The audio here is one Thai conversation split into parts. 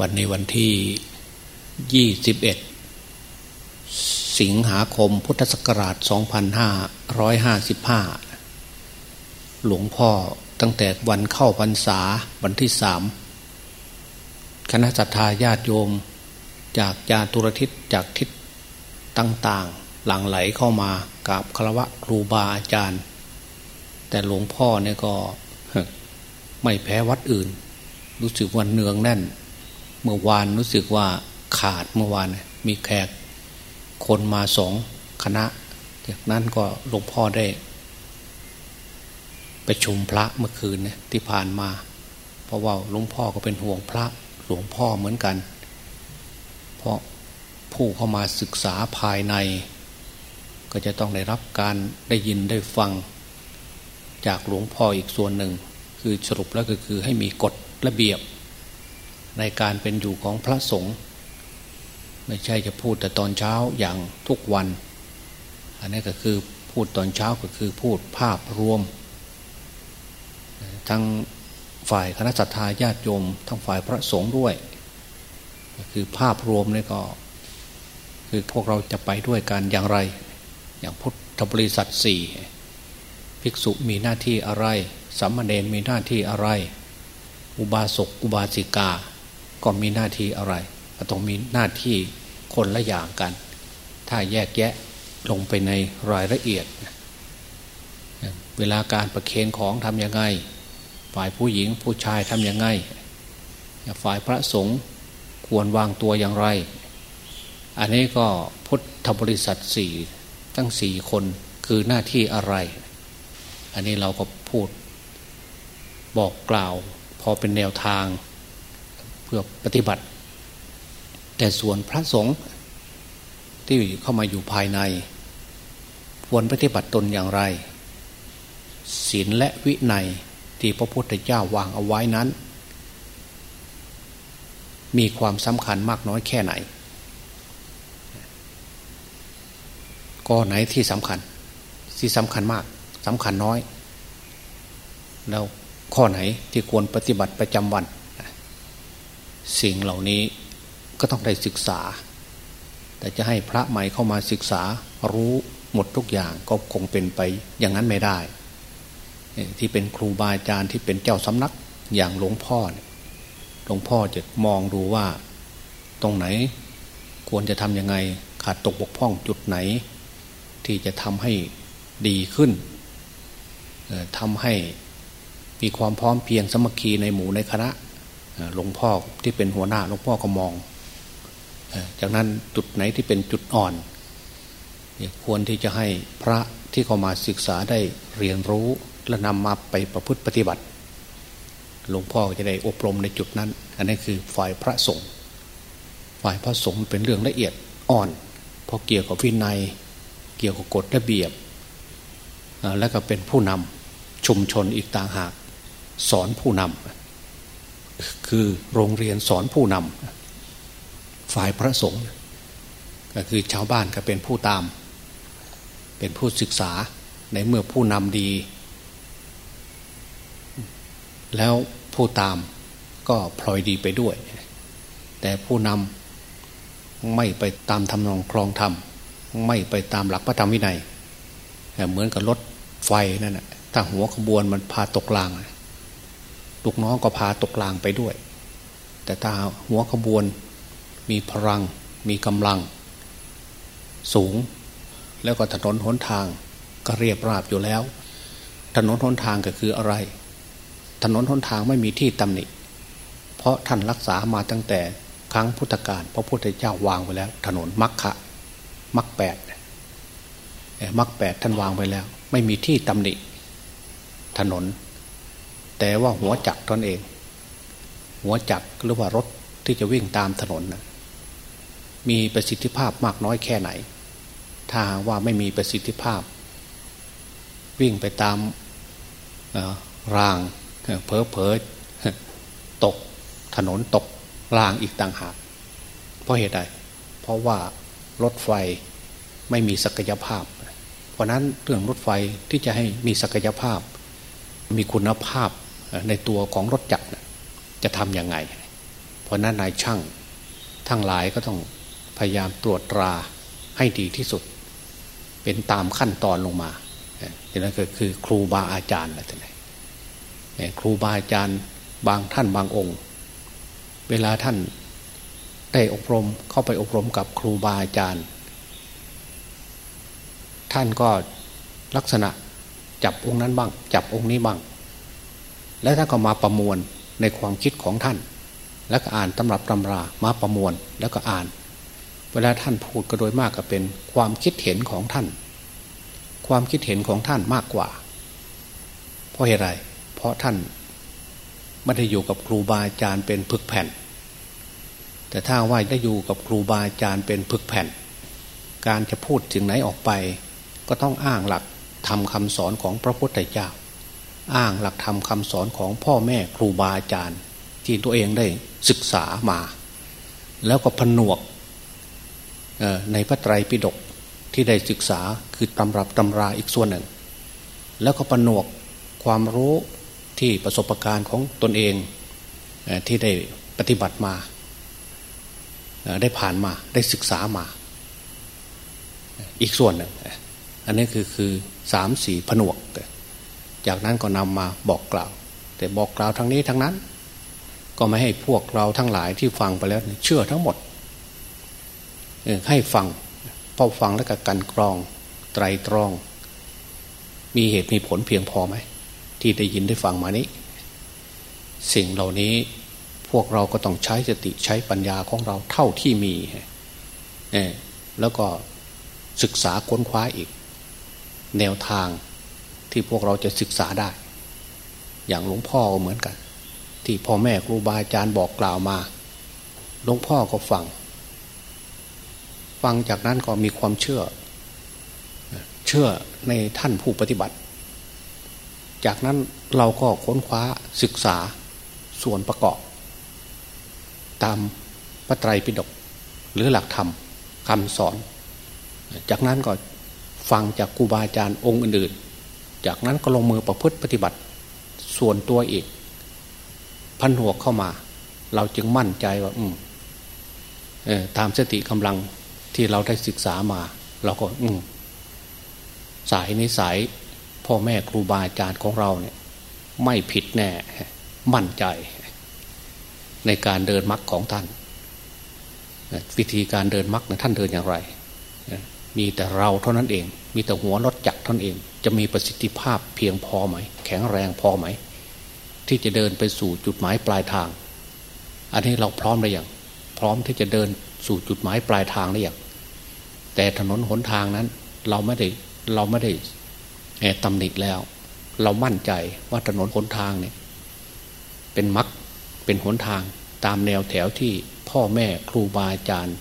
วันนี้วันที่ยี่สิบเอ็ดสิงหาคมพุทธศักราช 2555 หลวงพ่อตั้งแต่วันเข้าพรรษาวันที่สามคณะสัตยาญาติโยม จากจาตุรทิศจากทิศต่างๆ หลั่งไหลเข้ามากราบคารวะครูบาอาจารย์ แต่หลวงพ่อเนี่ยก็ไม่แพ้วัดอื่น รู้สึกวันเนืองแน่น เมื่อวานรู้สึกว่าขาดเมื่อวานมีแขกคนมาสองคณะ จากนั้นก็หลวงพ่อได้ไปชมพระเมื่อคืนเนี่ยที่ผ่านมา เพราะว่าหลวงพ่อก็เป็นห่วงพระหลวงพ่อเหมือนกัน เพราะผู้เข้ามาศึกษาภายใน ก็จะต้องได้รับการได้ยินได้ฟัง จากหลวงพ่ออีกส่วนหนึ่ง คือสรุปแล้วก็คือให้มีกฎระเบียบ ในการเป็นอยู่ของพระสงฆ์ไม่ใช่จะพูดแต่ตอนเช้าอย่างทุกวัน อันนี้ก็คือพูดตอนเช้าก็คือพูดภาพรวม ทั้งฝ่ายคณะสัตยาญาติโยม ทั้งฝ่ายพระสงฆ์ด้วย ก็คือภาพรวมนี่ก็ คือพวกเราจะไปด้วยกันอย่างไร อย่างพุทธบริษัทสี่ภิกษุมีหน้าที่อะไรสัมมาเนนมีหน้าที่อะไร อุบาสกอุบาสิกา ก็มีหน้าที่อะไรต้องมีหน้าที่คนละอย่างกัน ถ้าแยกแยะลงไปในรายละเอียด เวลาการประเคนของทำยังไง ฝ่ายผู้หญิงผู้ชายทำยังไง ฝ่ายพระสงฆ์ควรวางตัวอย่างไร อันนี้ก็พุทธบริษัทสี่ตั้งสี่คนคือหน้าที่อะไร อันนี้เราก็พูด บอกกล่าว พอเป็นแนวทาง เพื่อปฏิบัติ แต่ส่วนพระสงฆ์ที่เข้ามาอยู่ภายใน ควรปฏิบัติตนอย่างไรศีลและวินัยที่พระพุทธเจ้าวางเอาไว้นั้น มีความสำคัญมากน้อยแค่ไหน ก็ไหนที่สำคัญ ที่สำคัญมากสำคัญน้อย แล้วข้อไหนที่ควรปฏิบัติประจำวัน สิ่งเหล่านี้ก็ต้องได้ศึกษา แต่จะให้พระใหม่เข้ามาศึกษารู้หมดทุกอย่างก็คงเป็นไปอย่างนั้นไม่ได้ ที่เป็นครูบาอาจารย์ที่เป็นเจ้าสำนักอย่างหลวงพ่อหลวงพ่อจะมองดูว่า ตรงไหนควรจะทำยังไงขาดตกบกพร่องจุดไหน ที่จะทำให้ดีขึ้นทำให้มีความพร้อมเพียงสมัคคีในหมู่ในคณะ หลวงพ่อที่เป็นหัวหน้าหลวงพ่อก็มอง จากนั้นจุดไหนที่เป็นจุดอ่อน ควรที่จะให้พระที่เข้ามาศึกษาได้เรียนรู้และนำมาไปประพฤติปฏิบัติ หลวงพ่อจะได้อบรมในจุดนั้น อันนี้คือฝ่ายพระสงฆ์ฝ่ายพระสงฆ์เป็นเรื่องละเอียดอ่อนเพราะเกี่ยวกับวินัย เกี่ยวกับกฎระเบียบ และก็เป็นผู้นำชุมชนอีกต่างหาก สอนผู้นำ คือโรงเรียนสอนผู้นำฝ่ายพระสงฆ์ก็คือชาวบ้านก็เป็นผู้ตาม เป็นผู้ศึกษาในเมื่อผู้นำดี แล้วผู้ตามก็พลอยดีไปด้วย แต่ผู้นำไม่ไปตามทำนองครองธรรมไม่ไปตามหลักพระธรรมวินัยเหมือนกับรถไฟนั่นแหะถ้าหัวขบวนมันพาตกลาง ลูกน้องก็พาตกลางไปด้วย แต่ถ้าหัวขบวนมีพลัง มีกำลัง สูง แล้วก็ถนนหนทางก็เรียบราบอยู่แล้ว ถนนหนทางก็คืออะไร ถนนหนทางไม่มีที่ตำหนิ เพราะท่านรักษามาตั้งแต่ครั้งพุทธกาลพระพุทธเจ้าวางไว้แล้ว ถนนมักขะมักแปดมักแปดท่านวางไว้แล้ว ไม่มีที่ตำหนิ ถนน แต่ว่าหัวจักรตนเอง หัวจักรหรือว่ารถที่จะวิ่งตามถนนนะมีประสิทธิภาพมากน้อยแค่ไหน ถ้าว่าไม่มีประสิทธิภาพ วิ่งไปตามรางเพอเพอตกถนนตกรางอีกต่างหาก เพราะเหตุใด เพราะว่ารถไฟไม่มีศักยภาพ เพราะนั้นเรื่องรถไฟที่จะให้มีศักยภาพ มีคุณภาพ ในตัวของรถจักรจะทำยังไง เพราะนั้นนายช่างทั้งหลายก็ต้องพยายามตรวจตราให้ดีที่สุด เป็นตามขั้นตอนลงมาดังนั้นก็คือครูบาอาจารย์นะท่านครูบาอาจารย์บางท่านบางองค์ เวลาท่านได้อบรมเข้าไปอบรมกับครูบาอาจารย์ ท่านก็ลักษณะจับองค์นั้นบ้าง จับองค์นี้บ้าง แล้วท่านก็มาประมวลในความคิดของท่าน แล้วก็อ่านตำรับตำรามาประมวลแล้วก็อ่าน เวลาท่านพูดก็โดยมากก็เป็นความคิดเห็นของท่าน ความคิดเห็นของท่านมากกว่า เพราะเหตุไร เพราะท่านไม่ได้อยู่กับครูบาอาจารย์เป็นพึกแผ่น แต่ถ้าว่าได้อยู่กับครูบาอาจารย์เป็นพึกแผ่น การจะพูดถึงไหนออกไป ก็ต้องอ้างหลักทำคำสอนของพระพุทธเจ้า อ้างหลักธรรมคาสอนของพ่อแม่ครูบาอาจารย์ ที่ตัวเองได้ศึกษามา แล้วก็ผนวกในพระไตรปิฎกที่ได้ศึกษาคือตำรับตำราอีกส่วนหนึ่ง แล้วก็ผนวกความรู้ที่ประสบการณ์ของตนเองที่ได้ปฏิบัติมา ได้ผ่านมาได้ศึกษามา อีกส่วนหนึ่ง อันนี้คือคือสามสี่ผนวก จากนั้นก็นำมาบอกกล่าว แต่บอกกล่าวทั้งนี้ทั้งนั้น ก็ไม่ให้พวกเราทั้งหลายที่ฟังไปแล้วเชื่อทั้งหมดให้ฟังพอฟังแล้วก็กันกรอง ไตรตรอง มีเหตุมีผลเพียงพอไหมที่ได้ยินได้ฟังมานี้ สิ่งเหล่านี้พวกเราก็ต้องใช้สติใช้ปัญญาของเราเท่าที่มีแล้วก็ศึกษาค้นคว้าอีก แนวทาง ที่พวกเราจะศึกษาได้ อย่างหลวงพ่อเหมือนกัน ที่พ่อแม่ครูบาอาจารย์บอกกล่าวมาหลวงพ่อก็ฟัง ฟังจากนั้นก็มีความเชื่อ เชื่อในท่านผู้ปฏิบัติ จากนั้นเราก็ค้นคว้าศึกษาส่วนประกอบ ตามพระไตรปิฎกหรือหลักธรรมคำสอน จากนั้นก็ฟังจากครูบาอาจารย์องค์อื่น จากนั้นก็ลงมือประพฤติปฏิบัติ ส่วนตัวอีก พันหัวเข้ามา เราจึงมั่นใจว่า อืมตามสติกำลังที่เราได้ศึกษามา เราก็ อืมสายนี้สายพ่อแม่ครูบาอาจารย์ของเราเนี่ย ไม่ผิดแน่ มั่นใจ ในการเดินมรรคของท่าน วิธีการเดินมรรคท่านเดินอย่างไร มีแต่เราเท่านั้นเอง มีแต่หัวรถจักรท่านเอง จะมีประสิทธิภาพเพียงพอไหม แข็งแรงพอไหม ที่จะเดินไปสู่จุดหมายปลายทาง อันนี้เราพร้อมหรือยังพร้อมที่จะเดินสู่จุดหมายปลายทางหรือยังแต่ถนนหนทางนั้น เราไม่ได้เราไม่ได้ตำหนิแล้ว เรามั่นใจว่าถนนหนทางเนี่ยเป็นมรรคเป็นหนทางตามแนวแถวที่พ่อแม่ครูบาอาจารย์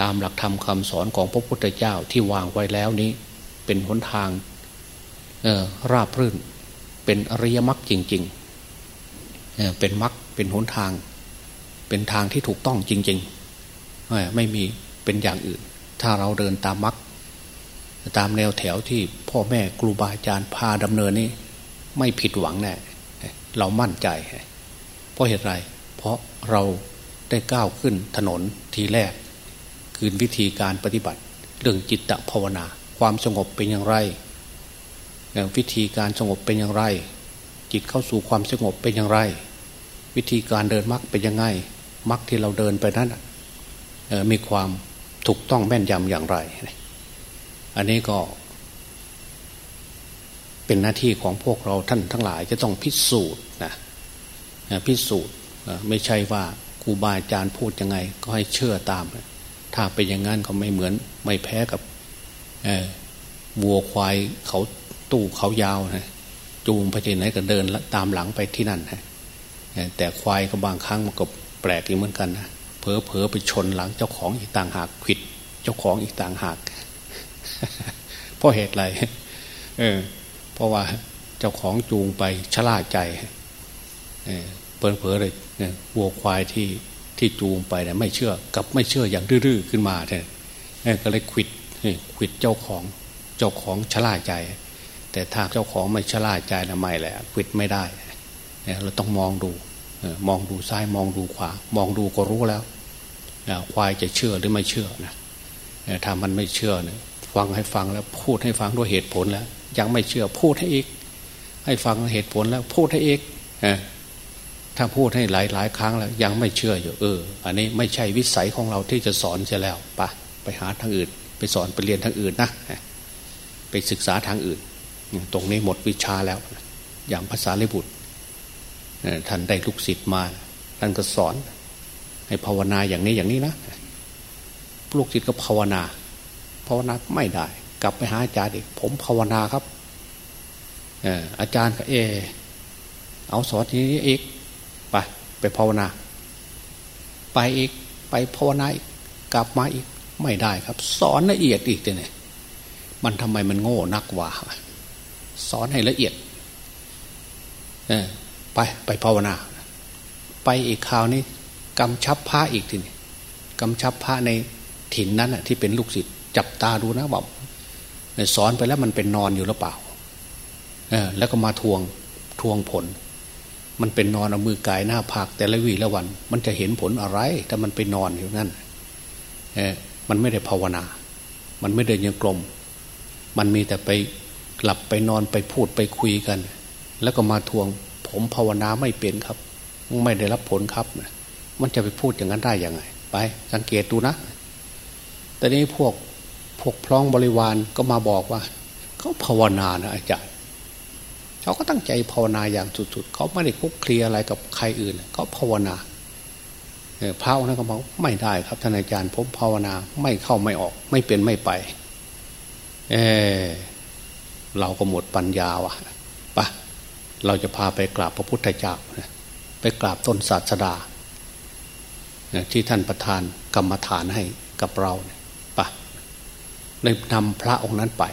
ตามหลักธรรมคำสอนของพระพุทธเจ้าที่วางไว้แล้วนี้ เป็นหนทาง ราบรื่น เป็นอริยมรรคจริง ๆเเป็นมรรคเป็นหนทาง เป็นทางที่ถูกต้องจริงๆไม่มีเป็นอย่างอื่น ถ้าเราเดินตามมรรคตามแนวแถวที่พ่อแม่ครูบาอาจารย์พาดำเนินนี้ไม่ผิดหวังแน่เรามั่นใจ เพราะเหตุไร เพราะเราได้ก้าวขึ้นถนนทีแรก คืนวิธีการปฏิบัติ เรื่องจิตตภาวนา ความสงบเป็นอย่างไร วิธีการสงบเป็นอย่างไร จิตเข้าสู่ความสงบเป็นอย่างไร วิธีการเดินมรรคเป็นยังไงมรรคที่เราเดินไปนั้นมีความถูกต้องแม่นยำอย่างไร อันนี้ก็ เป็นหน้าที่ของพวกเราท่านทั้งหลายจะต้องพิสูจน์นะพิสูจน์ไม่ใช่ว่าครูบาอาจารย์พูดยังไง ก็ให้เชื่อตาม ถ้าเป็นอย่างนั้นก็ไม่เหมือนไม่แพ้กับวัวควายเขา ตู้เขายาวนะจูงไปที่ไหนก็เดินตามหลังไปที่นั่นนะแต่ควายก็บางครั้งมันก็แปลกอีกเหมือนกันนะเพอเพอไปชนหลังเจ้าของอีกต่างหากขิด เจ้าของอีกต่างหากเพราะเหตุอะไรเออ เพราะว่าเจ้าของจูงไปชะล่าใจเออเปิดเผยเลยวัวควายที่ที่จูงไปเนี่ยไม่เชื่อกับไม่เชื่ออย่างดื้อขึ้นมาเนี่ยก็เลยขิดขิดเจ้าของ เจ้าของชะล่าใจ แต่ถ้าเจ้าของไม่ชะล่าใจนะไม่แหละขิดไม่ได้เนี่ยเราต้องมองดูมองดูซ้ายมองดูขวา มองดูก็รู้แล้วควายจะเชื่อหรือไม่เชื่อนะถ้ามันไม่เชื่อเนี่ยฟังให้ฟังแล้วพูดให้ฟังด้วยเหตุผลแล้ว ยังไม่เชื่อพูดให้อีก ให้ฟังเหตุผลแล้วพูดให้อีกถ้าพูดให้หลายหลายครั้งแล้ว ยังไม่เชื่ออยู่เออ อันนี้ไม่ใช่วิสัยของเราที่จะสอนเสียแล้วปะไปหาทางอื่น ไปสอนไปเรียนทางอื่นนะไปศึกษาทางอื่น ตรงนี้หมดวิชาแล้ว อย่างภาษาลิบุตรท่านได้ลูกศิษย์มา ท่านก็สอน ให้ภาวนาอย่างนี้อย่างนี้นะลูกศิษย์ก็ภาวนา ภาวนาไม่ได้ กลับไปหาอาจารย์อีกผมภาวนาครับอาจารย์ก็เออเอาสอนทีนี้อีกไปไปภาวนา ไปอีกไปภาวนาอีกกลับมาอีกไม่ได้ครับ สอนละเอียดอีกเนี่ยมันทำไมมันโง่นักวะ สอนให้ละเอียดไปไปภาวนา ไปอีกคราวนี้กำชับพระอีกทีนี้กำชับพระในถิ่นนั้นที่เป็นลูกศิษย์จับตาดูนะบอกสอนไปแล้วมันเป็นนอนอยู่หรือเปล่าแล้วก็มาทวงทวงผล มันเป็นนอนเอามือกายหน้าผากแต่ละวีละวัน มันจะเห็นผลอะไรถ้ามันไปนอนอยู่นั่นมันไม่ได้ภาวนา มันไม่ได้ยังกลม มันมีแต่ไป หลับไปนอนไปพูดไปคุยกัน แล้วก็มาทวง ผมภาวนาไม่เป็นครับ ไม่ได้รับผลครับ มันจะไปพูดอย่างนั้นได้ยังไง ไป สังเกตดูนะ แต่นี้พวกพวกพร้องบริวารก็มาบอกว่า เขาภาวนานะอาจารย์เขาก็ตั้งใจภาวนาอย่างสุดๆ เขาไม่ได้คุกเคลียอะไรกับใครอื่น เขาภาวนาพระองค์นั้นก็บอกไม่ได้ครับท่านอาจารย์ผมภาวนาไม่เข้าไม่ออก ไม่เป็นไม่ไป เออ เราก็หมดปัญญาวะปะเราจะพาไปกราบพระพุทธเจ้าไปกราบต้นศาสดาที่ท่านประทานกรรมฐานให้กับเราปะเลยนำพระองค์นั้นไป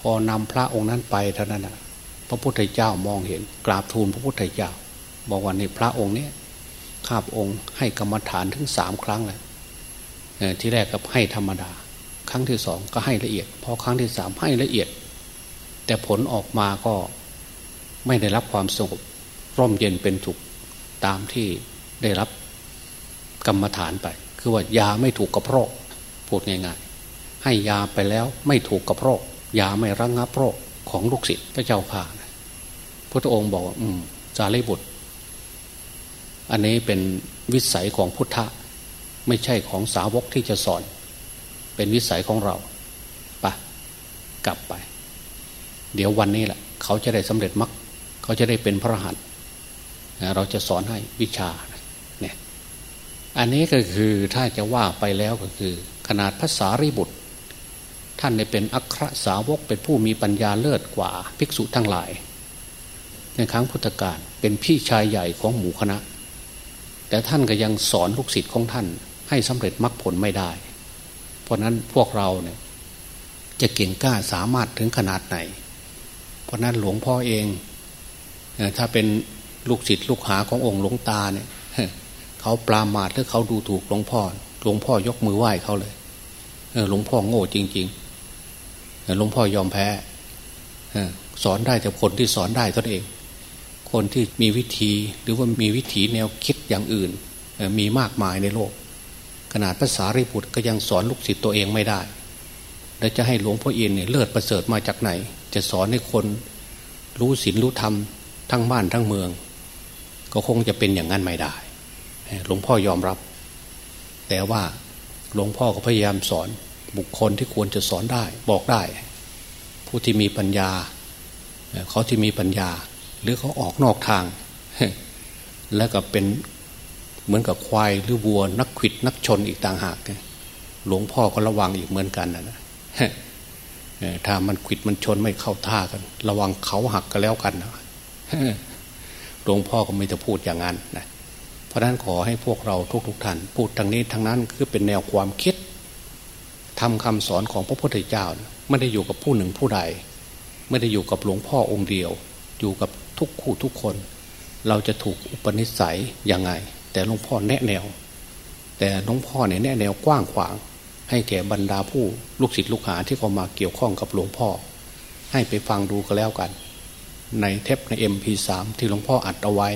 พอนำพระองค์นั้นไปเท่านั้นนะพระพุทธเจ้ามองเห็น กราบทูลพระพุทธเจ้า บอกว่าในพระองค์เนี้ยข้าพองค์ให้กรรมฐานถึงสามครั้งแล้วที่แรกก็ให้ธรรมดา ครั้งที่สองก็ให้ละเอียด พอครั้งที่สามให้ละเอียด แต่ผลออกมาก็ไม่ได้รับความสงบร่มเย็นเป็นถูกตามที่ได้รับกรรมฐานไป คือว่ายาไม่ถูกกระเพาะพูดง่ายๆ ให้ยาไปแล้วไม่ถูกกระเพาะยาไม่ระงงับโรคของลูกศิษย์พระเจ้าข่าพระองค์บอกอืมจารีบุตร อันนี้เป็นวิสัยของพุทธะไม่ใช่ของสาวกที่จะสอน เป็นวิสัยของเราปะกลับไป เดี๋ยววันนี้แหละ เขาจะได้สำเร็จมรรคเขาจะได้เป็นพระหัตเราจะสอนให้วิชาเนี่ยอันนี้ก็คือถ้าจะว่าไปแล้วก็คือ ขนาดภาษาริบุตร ท่านเป็นอัครสาวกเป็นผู้มีปัญญาเลิศกว่าภิกษุทั้งหลาย ในครั้งพุทธกาลเป็นพี่ชายใหญ่ของหมู่คณะ แต่ท่านก็ยังสอนลูกศิษย์ของท่าน ให้สำเร็จมรรคผลไม่ได้ เพราะนั้นพวกเราเนี่ยจะเก่งกล้าสามารถถึงขนาดไหน ราะนั้นหลวงพ่อเองถ้าเป็นลูกศิษย์ลูกหาขององค์หลวงตาเนี่ยเขาปลามาดหรือเขาดูถูกหลวงพ่อ หลวงพ่อยกมือไหว้เขาเลยหลวงพ่อโง่จริง ๆหลวงพ่อยอมแพ้สอนได้แต่คนที่สอนได้ตนเอง คนที่มีวิธีหรือว่ามีวิถีแนวคิดอย่างอื่น มีมากมายในโลก ขนาดภาษาริบุตรก็ยังสอนลูกศิษย์ตัวเองไม่ได้ แล้วจะให้หลวงพ่ออินเนี่ยเลิศประเสริฐมาจากไหน จะสอนให้คนรู้ศีลรู้ธรรมทั้งบ้านทั้งเมือง ก็คงจะเป็นอย่างนั้นไม่ได้หลวงพ่อยอมรับ แต่ว่าหลวงพ่อก็พยายามสอนบุคคลที่ควรจะสอนได้ บอกได้ ผู้ที่มีปัญญา เขาที่มีปัญญา หรือเขาออกนอกทาง แล้วก็เป็นเหมือนกับควายหรือวัวนักขิดนักชนอีกต่างหากหลวงพ่อก็ระวังอีกเหมือนกันนะ ถ้ามันขิดมันชนไม่เข้าท่ากัน ระวังเขาหักกันแล้วกันนะหลวงพ่อก็ไม่จะพูดอย่างนั้นนะเพราะนั้นขอให้พวกเราทุกๆท่าน พูดทางนี้ทางนั้นคือเป็นแนวความคิดทำคำสอนของพระพุทธเจ้าไม่ได้อยู่กับผู้หนึ่งผู้ใด ไม่ได้อยู่กับหลวงพ่อองค์เดียว อยู่กับทุกคู่ทุกคน เราจะถูกอุปนิสัยยังไง แต่หลวงพ่อแนะแนว แต่หลวงพ่อเนี่ยแนะแนวกว้างขวาง ให้แก่บรรดาผู้ลูกศิษย์ลูกหาที่เขามาเกี่ยวข้องกับหลวงพ่อ ให้ไปฟังดูก็แล้วกัน ในเทปใน MP3 ที่หลวงพ่ออัดเอาไว้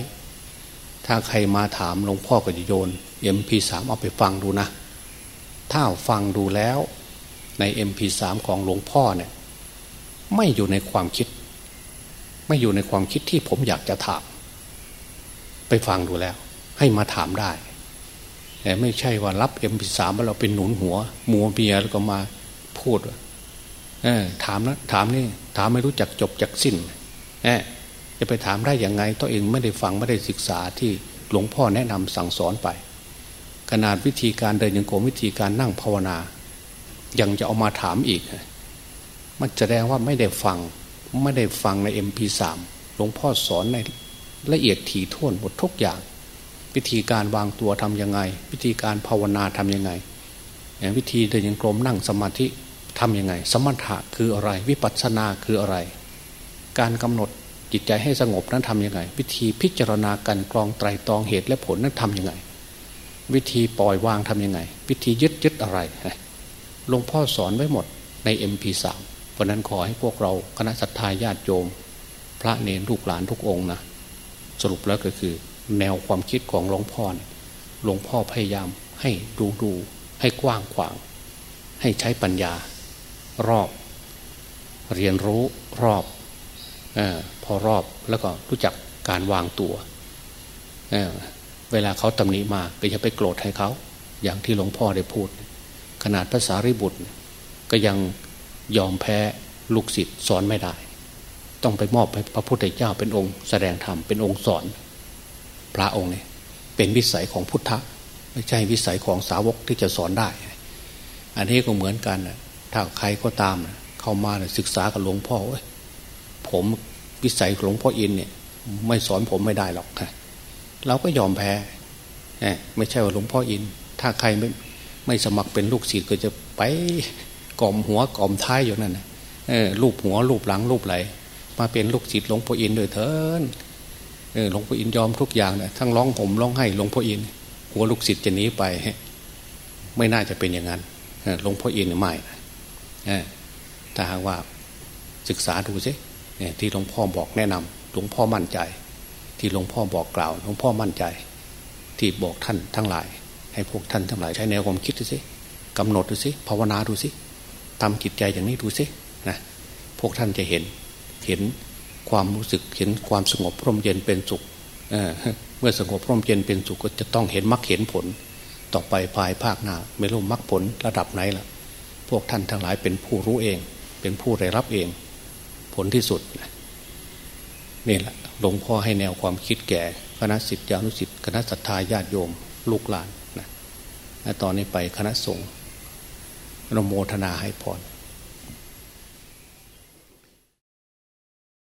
ถ้าใครมาถามหลวงพ่อก็จะโยนเอ็มพีสามเอาไปฟังดูนะ ถ้าฟังดูแล้วในเอ็มพีสามของหลวงพ่อเนี่ยไม่อยู่ในความคิด ไม่อยู่ในความคิดที่ผมอยากจะถาม ไปฟังดูแล้ว ให้มาถามได้ แต่ไม่ใช่ว่ารับเอ็มพีสามแล้วเราเป็นหนุนหัวมัวเบียแล้วก็มาพูดอถามนะถามนี่ถามไม่รู้จักจบจักสิ้นจะไปถามได้อย่างไงตัวเองไม่ได้ฟังไม่ได้ศึกษาที่หลวงพ่อแนะนำสั่งสอนไป ขนาดวิธีการเดินยังโกมวิธีการนั่งภาวนา ยังจะเอามาถามอีก มันแสดงว่าไม่ได้ฟังไม่ได้ฟังในเอ็มพีสามหลวงพ่อสอนในละเอียดถี่ถ้วนหมดทุกอย่าง วิธีการวางตัวทํำยังไง วิธีการภาวนาทํำยังไงวิธีเดินยังกรมนั่งสมาธิทํำยังไง สมถะคืออะไร วิปัสสนาคืออะไร การกำหนดจิตใจให้สงบนั้นทำยังไง วิธีพิจารณาการกรองไตรตรองเหตุและผลนั้นทำยังไง วิธีปล่อยวางทำยังไง วิธียึดยึดอะไรหลวงพ่อสอนไว้หมดใน MP3 เพราะนั้นขอให้พวกเราคณะสัตยาญาติโยม พระเนรลูกหลานทุกองนะ สรุปแล้วก็คือ แนวความคิดของหลวงพ่อหลวงพ่อพยายามให้ดูดูให้กว้างขวาง ให้ใช้ปัญญา รอบ เรียนรู้รอบอพอรอบแล้วก็รู้จักการวางตัวเเวลาเขาตำหนิมาก็จะไปโกรธให้เขา อย่างที่หลวงพ่อได้พูด ขนาดภาษาริบุตร ก็ยังยอมแพ้ลูกศิษย์สอนไม่ได้ ต้องไปมอบให้พระพุทธเจ้าเป็นองค์แสดงธรรมเป็นองค์สอน พระองค์เนี่ยเป็นวิสัยของพุทธะไม่ใช่วิสัยของสาวกที่จะสอนได้ อันนี้ก็เหมือนกันถ้าใครก็ตามเข้ามาศึกษากับหลวงพ่อผมวิสัยหลวงพ่ออินเนี่ย ไม่สอนผมไม่ได้หรอกค่ะเราก็ยอมแพ้ไม่ใช่ว่าหลวงพ่ออิน ถ้าใครไม่ไม่สมัครเป็นลูกศิษย์ก็จะไปกล่อมหัวกล่อมท้ายอยู่นั่นนะลูบหัวลูบหลังลูบไหล มาเป็นลูกศิษย์หลวงพ่ออินโดยเถิน หลวงพ่ออินยอมทุกอย่างนะทั้งร้องห่มร้องไห้หลวงพ่ออินหัวลูกศิษย์จะหนีไป ไม่น่าจะเป็นอย่างนั้นหลวงพ่ออินไม่ถ้าหากว่าศึกษาดูสิที่หลวงพ่อบอกแนะนำหลวงพ่อมั่นใจ ที่หลวงพ่อบอกกล่าว หลวงพ่อมั่นใจ ที่บอกท่านทั้งหลาย ให้พวกท่านทั้งหลายใช้แนวความคิดดูสิกำหนดดูสิภาวนาดูสิทำจิตใจอย่างนี้ดูสินะพวกท่านจะเห็นเห็น ความรู้สึกเห็นความสงบร่มเย็นเป็นสุขเเมื่อสงบร่มเย็นเป็นสุขก็จะต้องเห็นมรรคเห็นผล ต่อไปภายภาคหน้าไม่รู้มรรคผลระดับไหนล่ะ พวกท่านทั้งหลายเป็นผู้รู้เอง เป็นผู้ได้รับเอง ผลที่สุดนี่แหละหลวงพ่อให้แนวความคิดแก่คณะสิทธิอนุสิทธิคณะศรัทธาญาติโยม ลูกหลานนะตอนนี้ไปคณะสงฆ์นโมทนาให้พร